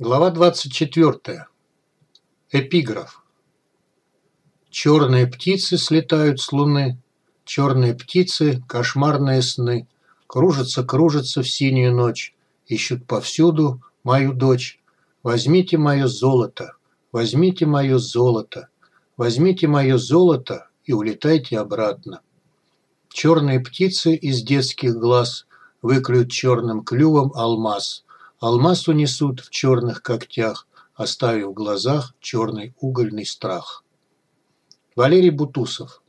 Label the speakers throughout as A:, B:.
A: Глава 24. Эпиграф. Черные птицы слетают с луны, Черные птицы – кошмарные сны, Кружатся, кружатся в синюю ночь, Ищут повсюду мою дочь. Возьмите мое золото, возьмите мое золото, Возьмите мое золото и улетайте обратно. Черные птицы из детских глаз Выклюют черным клювом алмаз – Алмаз унесут в черных когтях, оставив в глазах черный угольный страх. Валерий Бутусов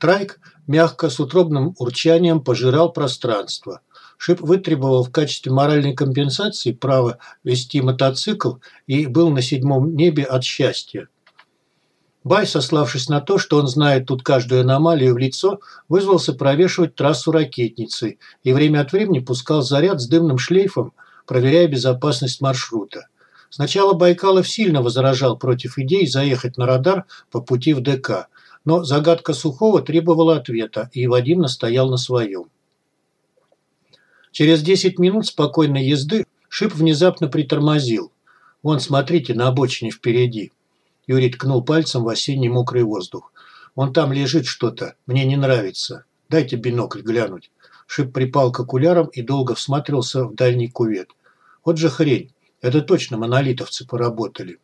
A: Трайк мягко с утробным урчанием пожирал пространство. Шип вытребовал в качестве моральной компенсации право вести мотоцикл и был на седьмом небе от счастья. Бай, сославшись на то, что он знает тут каждую аномалию в лицо, вызвался провешивать трассу ракетницы и время от времени пускал заряд с дымным шлейфом, проверяя безопасность маршрута. Сначала Байкалов сильно возражал против идеи заехать на радар по пути в ДК, но загадка Сухого требовала ответа, и Вадим настоял на своем. Через 10 минут спокойной езды Шип внезапно притормозил. «Вон, смотрите, на обочине впереди». Юрий ткнул пальцем в осенний мокрый воздух. «Вон там лежит что-то. Мне не нравится. Дайте бинокль глянуть». Шип припал к окулярам и долго всматривался в дальний кувет. «Вот же хрень. Это точно монолитовцы поработали».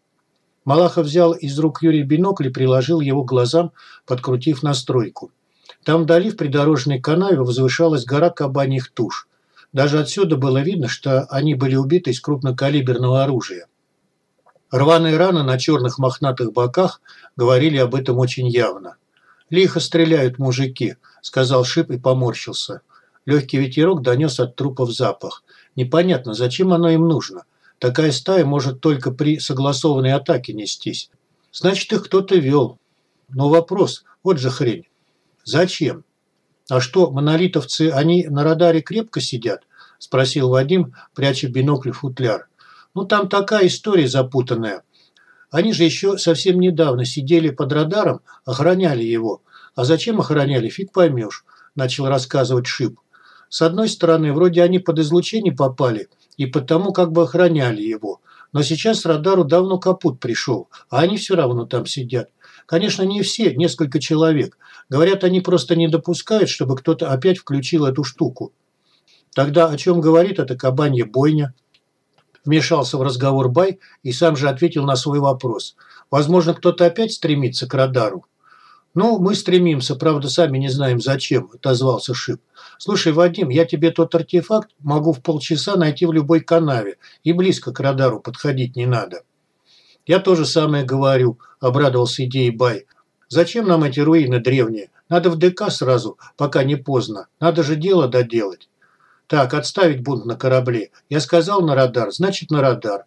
A: Малахов взял из рук Юрия бинокль и приложил его к глазам, подкрутив настройку. Там вдали в придорожной канаве возвышалась гора кабаньих туш. Даже отсюда было видно, что они были убиты из крупнокалиберного оружия. Рваные раны на черных мохнатых боках говорили об этом очень явно. «Лихо стреляют мужики», – сказал Шип и поморщился. Легкий ветерок донес от трупов запах. Непонятно, зачем оно им нужно. Такая стая может только при согласованной атаке нестись. Значит, их кто-то вел. Но вопрос, вот же хрень. Зачем? А что, монолитовцы, они на радаре крепко сидят? Спросил Вадим, пряча бинокль в футляр. Ну, там такая история запутанная. Они же еще совсем недавно сидели под радаром, охраняли его. А зачем охраняли, фиг поймешь, начал рассказывать Шип. С одной стороны, вроде они под излучение попали, и потому как бы охраняли его. Но сейчас радару давно капут пришел, а они все равно там сидят. Конечно, не все, несколько человек. Говорят, они просто не допускают, чтобы кто-то опять включил эту штуку. Тогда о чем говорит эта кабанья бойня? Вмешался в разговор Бай и сам же ответил на свой вопрос. Возможно, кто-то опять стремится к радару. «Ну, мы стремимся, правда, сами не знаем зачем», – отозвался Шип. «Слушай, Вадим, я тебе тот артефакт могу в полчаса найти в любой канаве, и близко к радару подходить не надо». «Я тоже самое говорю», – обрадовался идеей Бай. «Зачем нам эти руины древние? Надо в ДК сразу, пока не поздно. Надо же дело доделать». Так, отставить бунт на корабле. Я сказал на радар, значит на радар.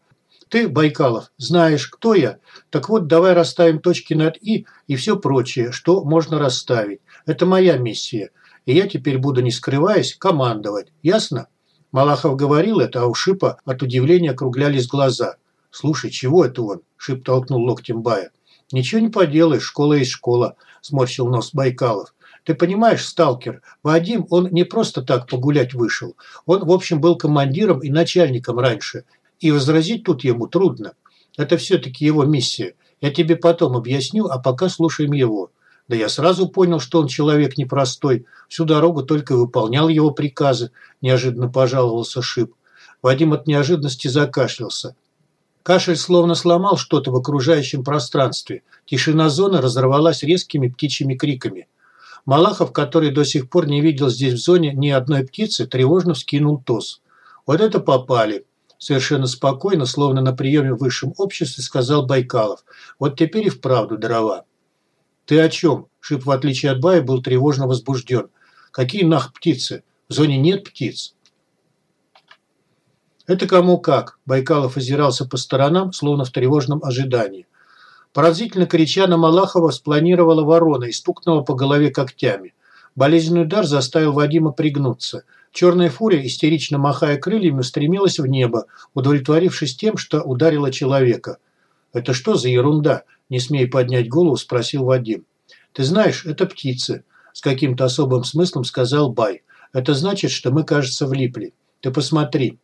A: Ты, Байкалов, знаешь, кто я? Так вот, давай расставим точки над «и» и все прочее, что можно расставить. Это моя миссия. И я теперь буду, не скрываясь, командовать. Ясно? Малахов говорил это, а у Шипа от удивления округлялись глаза. «Слушай, чего это он?» – Шип толкнул локтем Бая. «Ничего не поделаешь, школа есть школа», – сморщил нос Байкалов. Ты понимаешь, сталкер, Вадим, он не просто так погулять вышел. Он, в общем, был командиром и начальником раньше. И возразить тут ему трудно. Это все-таки его миссия. Я тебе потом объясню, а пока слушаем его. Да я сразу понял, что он человек непростой. Всю дорогу только выполнял его приказы, неожиданно пожаловался Шип. Вадим от неожиданности закашлялся. Кашель словно сломал что-то в окружающем пространстве. Тишина зоны разорвалась резкими птичьими криками. Малахов, который до сих пор не видел здесь в зоне ни одной птицы, тревожно вскинул тос. «Вот это попали!» Совершенно спокойно, словно на приеме в высшем обществе, сказал Байкалов. «Вот теперь и вправду дрова». «Ты о чем?» Шип, в отличие от Бая, был тревожно возбужден. «Какие нах птицы? В зоне нет птиц». «Это кому как?» Байкалов озирался по сторонам, словно в тревожном ожидании. Поразительно крича на Малахова спланировала ворона и стукнула по голове когтями. Болезненный удар заставил Вадима пригнуться. Черная фурия, истерично махая крыльями, стремилась в небо, удовлетворившись тем, что ударила человека. «Это что за ерунда?» – не смея поднять голову, спросил Вадим. «Ты знаешь, это птицы», – с каким-то особым смыслом сказал Бай. «Это значит, что мы, кажется, влипли. Ты посмотри».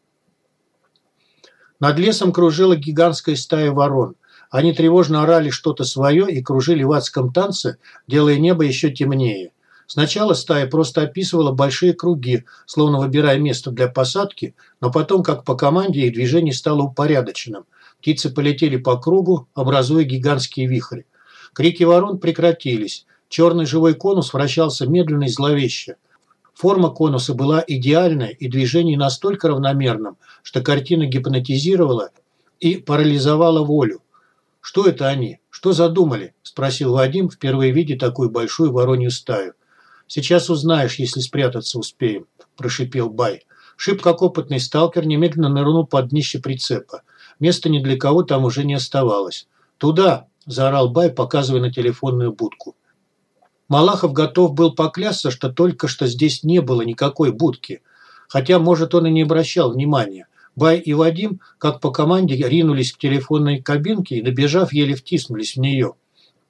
A: Над лесом кружила гигантская стая ворон. Они тревожно орали что-то свое и кружили в адском танце, делая небо еще темнее. Сначала стая просто описывала большие круги, словно выбирая место для посадки, но потом, как по команде, их движение стало упорядоченным. Птицы полетели по кругу, образуя гигантские вихри. Крики ворон прекратились. Черный живой конус вращался медленно и зловеще. Форма конуса была идеальная и движение настолько равномерным, что картина гипнотизировала и парализовала волю. «Что это они? Что задумали?» – спросил Вадим, впервые видя такую большую воронью стаю. «Сейчас узнаешь, если спрятаться успеем», – прошипел Бай. Шип, как опытный сталкер, немедленно нырнул под днище прицепа. Места ни для кого там уже не оставалось. «Туда!» – заорал Бай, показывая на телефонную будку. Малахов готов был поклясться, что только что здесь не было никакой будки. Хотя, может, он и не обращал внимания. Бай и Вадим, как по команде, ринулись к телефонной кабинке и, добежав, еле втиснулись в нее.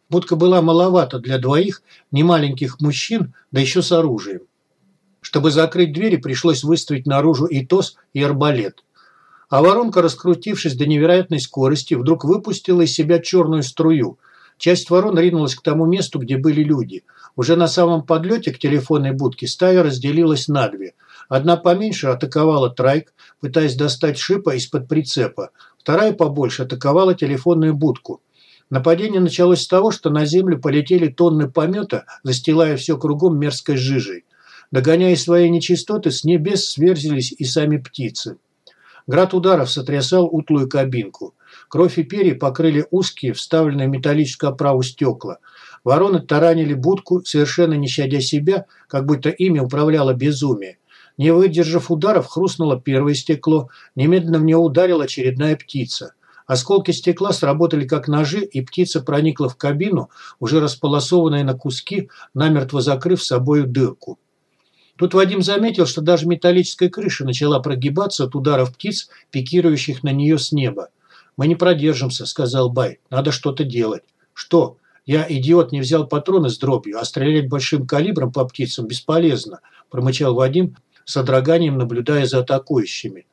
A: Будка была маловата для двоих немаленьких мужчин, да еще с оружием. Чтобы закрыть двери, пришлось выставить наружу и ТОС, и арбалет. А воронка, раскрутившись до невероятной скорости, вдруг выпустила из себя черную струю. Часть ворон ринулась к тому месту, где были люди. Уже на самом подлете к телефонной будке стая разделилась на две – Одна поменьше атаковала трайк, пытаясь достать шипа из-под прицепа. Вторая побольше атаковала телефонную будку. Нападение началось с того, что на землю полетели тонны помета, застилая все кругом мерзкой жижей. Догоняя свои нечистоты, с небес сверзились и сами птицы. Град ударов сотрясал утлую кабинку. Кровь и перья покрыли узкие, вставленные в металлическую оправу стекла. Вороны таранили будку, совершенно не щадя себя, как будто ими управляло безумие. Не выдержав ударов, хрустнуло первое стекло, немедленно в него ударила очередная птица. Осколки стекла сработали как ножи, и птица проникла в кабину, уже располосованная на куски, намертво закрыв собою дырку. Тут Вадим заметил, что даже металлическая крыша начала прогибаться от ударов птиц, пикирующих на нее с неба. «Мы не продержимся», – сказал Бай. «Надо что-то делать». «Что? Я, идиот, не взял патроны с дробью, а стрелять большим калибром по птицам бесполезно», – промычал Вадим, с содроганием наблюдая за атакующими.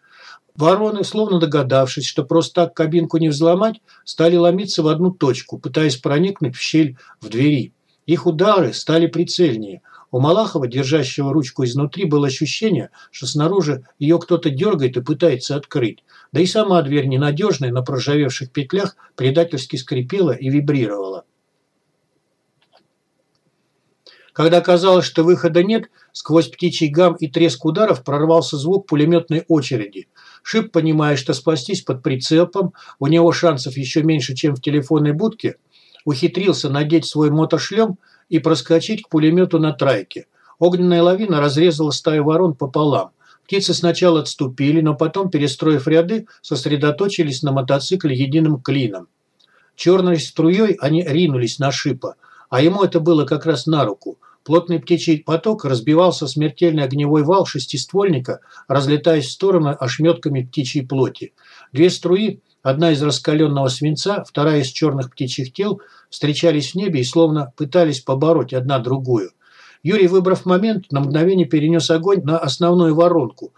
A: Вороны, словно догадавшись, что просто так кабинку не взломать, стали ломиться в одну точку, пытаясь проникнуть в щель в двери. Их удары стали прицельнее. У Малахова, держащего ручку изнутри, было ощущение, что снаружи ее кто-то дергает и пытается открыть. Да и сама дверь ненадежная, на проржавевших петлях, предательски скрипела и вибрировала. Когда казалось, что выхода нет, сквозь птичий гам и треск ударов прорвался звук пулеметной очереди. Шип, понимая, что спастись под прицепом, у него шансов еще меньше, чем в телефонной будке, ухитрился надеть свой мотошлем и проскочить к пулемету на трайке. Огненная лавина разрезала стаю ворон пополам. Птицы сначала отступили, но потом, перестроив ряды, сосредоточились на мотоцикле единым клином. Черной струей они ринулись на шипа, а ему это было как раз на руку. Плотный птичий поток разбивался смертельный огневой вал шестиствольника, разлетаясь в стороны ошметками птичьей плоти. Две струи, одна из раскаленного свинца, вторая из черных птичьих тел, встречались в небе и словно пытались побороть одна другую. Юрий, выбрав момент, на мгновение перенес огонь на основную воронку,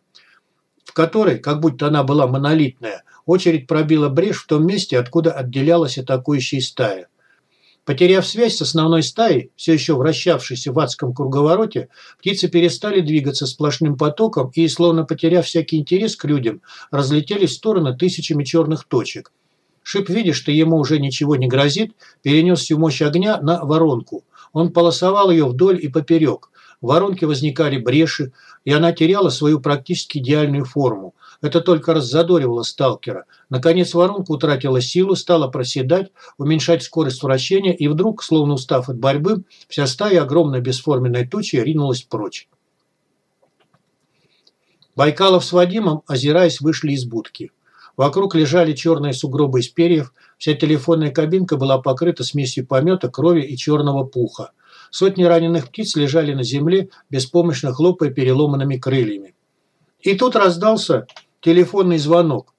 A: в которой, как будто она была монолитная, очередь пробила брешь в том месте, откуда отделялась атакующая стая. Потеряв связь с основной стаей, все еще вращавшейся в адском круговороте, птицы перестали двигаться сплошным потоком и, словно потеряв всякий интерес к людям, разлетелись в стороны тысячами черных точек. Шип, видя, что ему уже ничего не грозит, перенес всю мощь огня на воронку. Он полосовал ее вдоль и поперек. В воронке возникали бреши, и она теряла свою практически идеальную форму. Это только раззадоривало сталкера. Наконец воронка утратила силу, стала проседать, уменьшать скорость вращения, и вдруг, словно устав от борьбы, вся стая огромной бесформенной тучи ринулась прочь. Байкалов с Вадимом, озираясь, вышли из будки. Вокруг лежали черные сугробы из перьев, вся телефонная кабинка была покрыта смесью помета, крови и черного пуха. Сотни раненых птиц лежали на земле, беспомощно хлопая переломанными крыльями. И тут раздался телефонный звонок.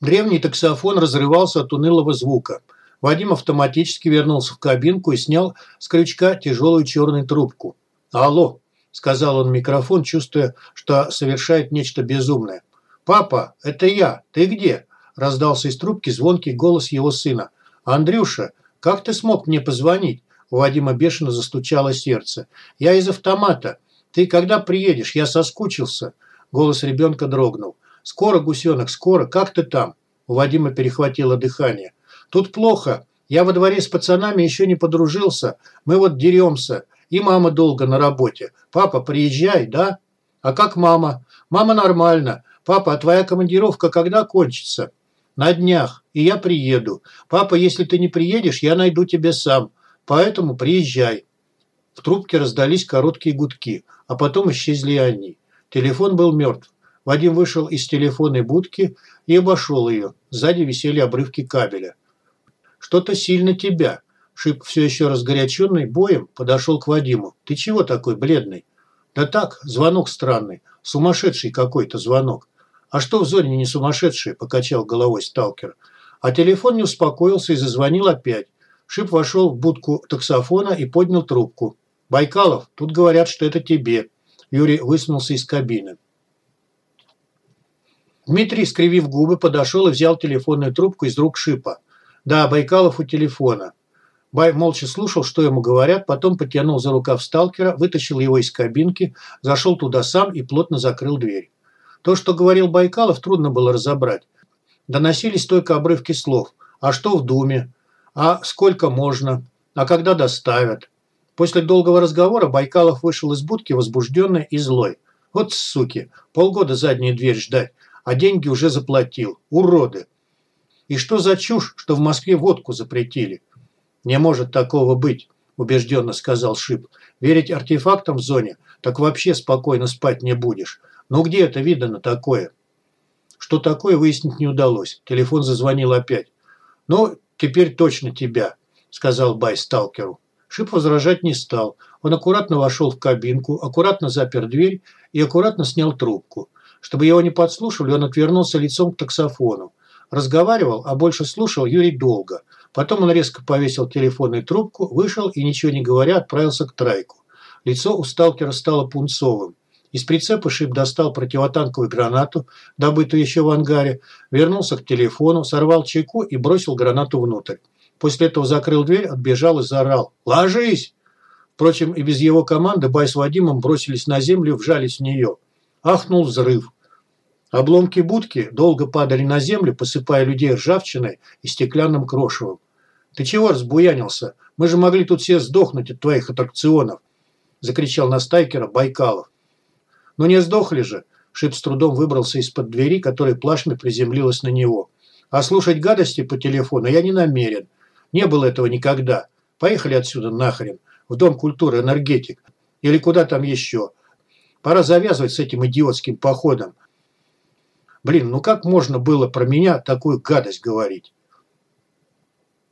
A: Древний таксофон разрывался от унылого звука. Вадим автоматически вернулся в кабинку и снял с крючка тяжелую черную трубку. «Алло», – сказал он микрофон, чувствуя, что совершает нечто безумное. «Папа, это я. Ты где?» – раздался из трубки звонкий голос его сына. «Андрюша, как ты смог мне позвонить?» У Вадима бешено застучало сердце. «Я из автомата. Ты когда приедешь? Я соскучился». Голос ребенка дрогнул. «Скоро, гусенок, скоро. Как ты там?» У Вадима перехватило дыхание. «Тут плохо. Я во дворе с пацанами еще не подружился. Мы вот деремся. И мама долго на работе. Папа, приезжай, да? А как мама? Мама нормально. Папа, а твоя командировка когда кончится? На днях. И я приеду. Папа, если ты не приедешь, я найду тебя сам. Поэтому приезжай. В трубке раздались короткие гудки, а потом исчезли они. Телефон был мертв. Вадим вышел из телефонной будки и обошел ее. Сзади висели обрывки кабеля. «Что-то сильно тебя». Шип, все еще разгоряченный боем, подошел к Вадиму. «Ты чего такой бледный?» «Да так, звонок странный. Сумасшедший какой-то звонок». «А что в зоне не сумасшедший?» – покачал головой сталкер. А телефон не успокоился и зазвонил опять. Шип вошел в будку таксофона и поднял трубку. «Байкалов, тут говорят, что это тебе». Юрий высунулся из кабины. Дмитрий, скривив губы, подошел и взял телефонную трубку из рук Шипа. «Да, Байкалов у телефона». Бай молча слушал, что ему говорят, потом потянул за рукав сталкера, вытащил его из кабинки, зашел туда сам и плотно закрыл дверь. То, что говорил Байкалов, трудно было разобрать. Доносились только обрывки слов. «А что в Думе?» «А сколько можно?» «А когда доставят?» После долгого разговора Байкалов вышел из будки возбужденный и злой. «Вот суки! Полгода заднюю дверь ждать, а деньги уже заплатил. Уроды!» «И что за чушь, что в Москве водку запретили?» «Не может такого быть», – убежденно сказал Шип. «Верить артефактам в зоне, так вообще спокойно спать не будешь. Ну где это видано такое?» Что такое, выяснить не удалось. Телефон зазвонил опять. «Ну, теперь точно тебя», – сказал Бай сталкеру. Шип возражать не стал. Он аккуратно вошел в кабинку, аккуратно запер дверь и аккуратно снял трубку. Чтобы его не подслушивали, он отвернулся лицом к таксофону. Разговаривал, а больше слушал Юрий долго. Потом он резко повесил телефонную трубку, вышел и, ничего не говоря, отправился к трайку. Лицо у сталкера стало пунцовым. Из прицепа Шип достал противотанковую гранату, добытую еще в ангаре, вернулся к телефону, сорвал чеку и бросил гранату внутрь. После этого закрыл дверь, отбежал и заорал «Ложись!». Впрочем, и без его команды Бай с Вадимом бросились на землю, вжались в нее. Ахнул взрыв. Обломки будки долго падали на землю, посыпая людей ржавчиной и стеклянным крошевом. «Ты чего разбуянился? Мы же могли тут все сдохнуть от твоих аттракционов!» – закричал на стайкера Байкалов. «Ну не сдохли же!» – Шип с трудом выбрался из-под двери, которая плашмя приземлилась на него. «А слушать гадости по телефону я не намерен. Не было этого никогда. Поехали отсюда нахрен, в Дом культуры «Энергетик». Или куда там еще. Пора завязывать с этим идиотским походом. Блин, ну как можно было про меня такую гадость говорить?